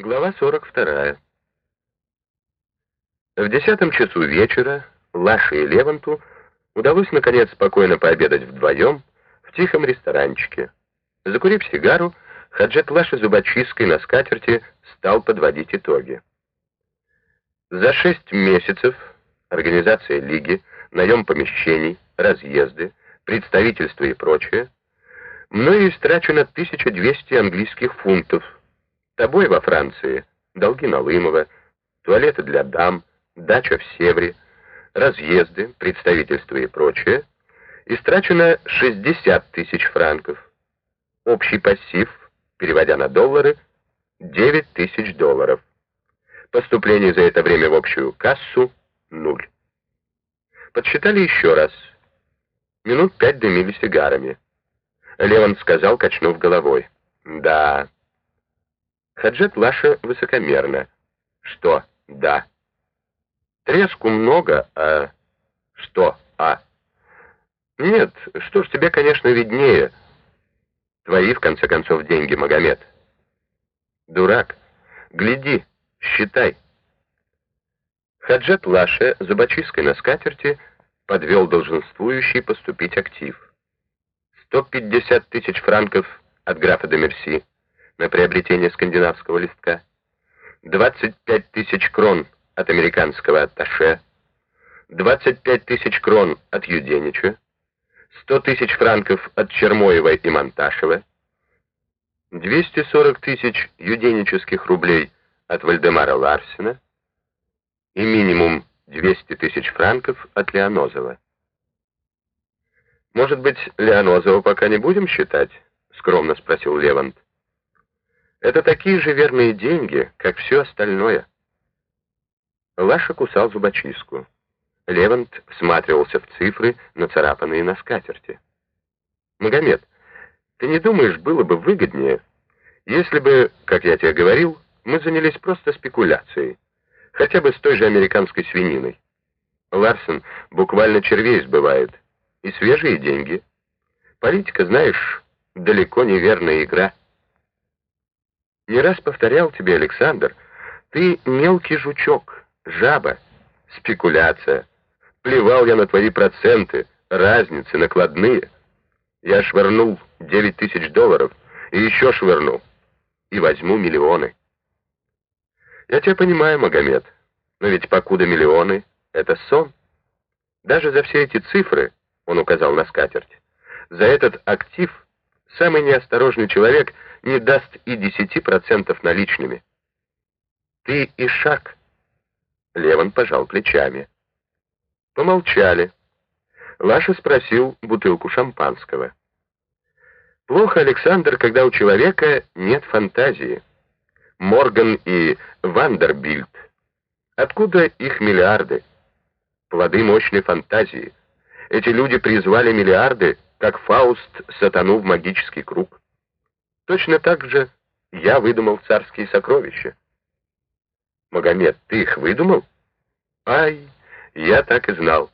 Глава 42. В десятом часу вечера Лаше и Леванту удалось наконец спокойно пообедать вдвоем в тихом ресторанчике. Закурив сигару, Хаджет Лаша зубочисткой на скатерти стал подводить итоги. За шесть месяцев организация лиги, наем помещений, разъезды, представительства и прочее, мною истрачено 1200 английских фунтов – Тобой во Франции долги Налымова, туалеты для дам, дача в Севре, разъезды, представительства и прочее, истрачено 60 тысяч франков. Общий пассив, переводя на доллары, 9 тысяч долларов. Поступление за это время в общую кассу — нуль. Подсчитали еще раз. Минут пять дымили сигарами. Леван сказал, качнув головой. «Да, Хаджет Лаша высокомерно. Что? Да. Треску много, а... Что? А? Нет, что ж тебе, конечно, виднее. Твои, в конце концов, деньги, Магомед. Дурак. Гляди, считай. Хаджет Лаше зубочисткой на скатерти подвел долженствующий поступить актив. 150 тысяч франков от графа де Мерси на приобретение скандинавского листка, 25 тысяч крон от американского атташе, 25 тысяч крон от Юденича, 100 тысяч франков от Чермоева и Монташева, 240 тысяч юденических рублей от Вальдемара Ларсена и минимум 200 тысяч франков от Леонозова. «Может быть, Леонозова пока не будем считать?» — скромно спросил Левант. Это такие же верные деньги, как все остальное. Лаша кусал зубочистку. Левант всматривался в цифры, нацарапанные на скатерти. «Магомед, ты не думаешь, было бы выгоднее, если бы, как я тебе говорил, мы занялись просто спекуляцией, хотя бы с той же американской свининой? Ларсен буквально червей сбывает, и свежие деньги. Политика, знаешь, далеко не верная игра». Не раз повторял тебе, Александр, ты мелкий жучок, жаба, спекуляция. Плевал я на твои проценты, разницы, накладные. Я швырнул 9 тысяч долларов и еще швырну. И возьму миллионы. Я тебя понимаю, Магомед, но ведь покуда миллионы — это сон. Даже за все эти цифры, он указал на скатерть, за этот актив самый неосторожный человек — не даст и десяти процентов наличными. Ты и шаг. Леван пожал плечами. Помолчали. Лаша спросил бутылку шампанского. Плохо, Александр, когда у человека нет фантазии. Морган и Вандербильд. Откуда их миллиарды? Плоды мощной фантазии. Эти люди призвали миллиарды, как Фауст сатану в магический круг. Точно так же я выдумал царские сокровища. Магомед, ты их выдумал? Ай, я так и знал.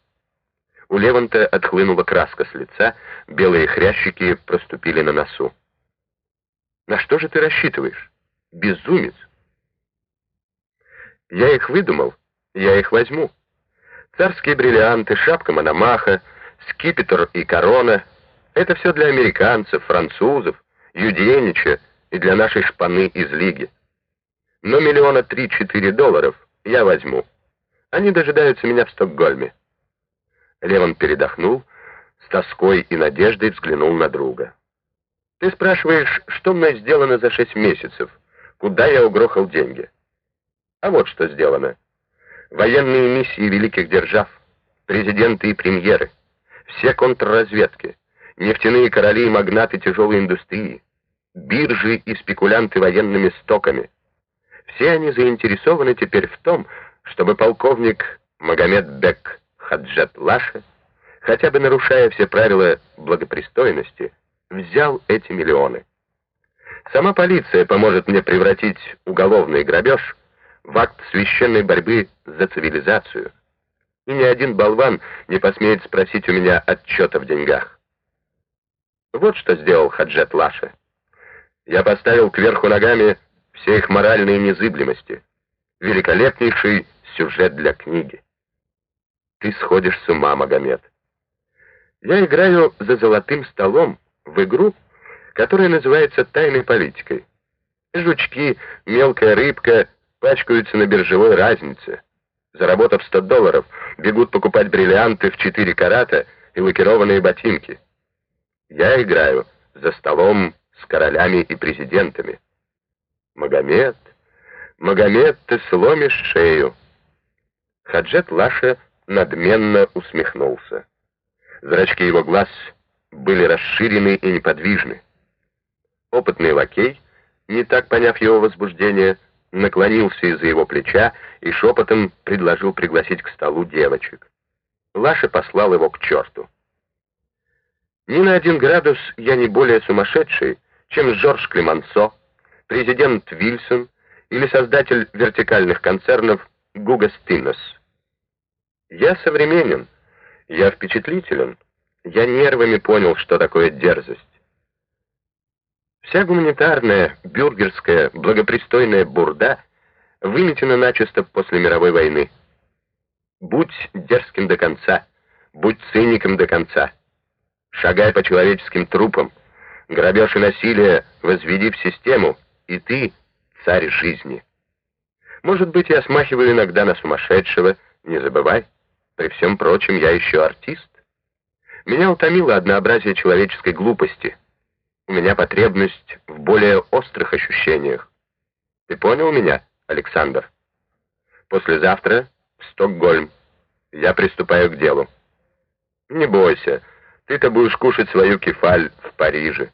У Леванта отхлынула краска с лица, белые хрящики проступили на носу. На что же ты рассчитываешь? Безумец. Я их выдумал, я их возьму. Царские бриллианты, шапка Мономаха, скипетр и корона — это все для американцев, французов, Юденича и для нашей шпаны из Лиги. Но миллиона три-четыре долларов я возьму. Они дожидаются меня в Стокгольме. Леван передохнул, с тоской и надеждой взглянул на друга. Ты спрашиваешь, что мной сделано за шесть месяцев, куда я угрохал деньги. А вот что сделано. Военные миссии великих держав, президенты и премьеры, все контрразведки, нефтяные короли и магнаты тяжелой индустрии, биржи и спекулянты военными стоками. Все они заинтересованы теперь в том, чтобы полковник Магомед Бек Хаджат Лаша, хотя бы нарушая все правила благопристойности, взял эти миллионы. Сама полиция поможет мне превратить уголовный грабеж в акт священной борьбы за цивилизацию. И ни один болван не посмеет спросить у меня отчета в деньгах. Вот что сделал Хаджет Лаша. Я поставил кверху ногами все их моральные незыблемости. Великолепнейший сюжет для книги. Ты сходишь с ума, Магомед. Я играю за золотым столом в игру, которая называется «Тайной политикой». Жучки, мелкая рыбка пачкаются на биржевой разнице. Заработав 100 долларов, бегут покупать бриллианты в 4 карата и лакированные ботинки. Я играю за столом с королями и президентами. Магомед, Магомед, ты сломишь шею. Хаджет Лаша надменно усмехнулся. Зрачки его глаз были расширены и неподвижны. Опытный лакей, не так поняв его возбуждение, наклонился из-за его плеча и шепотом предложил пригласить к столу девочек. Лаша послал его к черту. Ни на один градус я не более сумасшедший, чем Жорж Клемансо, президент Вильсон или создатель вертикальных концернов Гуга Стинос. Я современен, я впечатлителен, я нервами понял, что такое дерзость. Вся гуманитарная, бюргерская, благопристойная бурда выметена начисто после мировой войны. Будь дерзким до конца, будь циником до конца. Шагай по человеческим трупам, грабеж и насилие возведи в систему, и ты царь жизни. Может быть, я смахиваю иногда на сумасшедшего, не забывай, при всем прочем я еще артист. Меня утомило однообразие человеческой глупости. У меня потребность в более острых ощущениях. Ты понял меня, Александр? Послезавтра в Стокгольм. Я приступаю к делу. Не бойся, ты-то будешь кушать свою кефаль в Париже.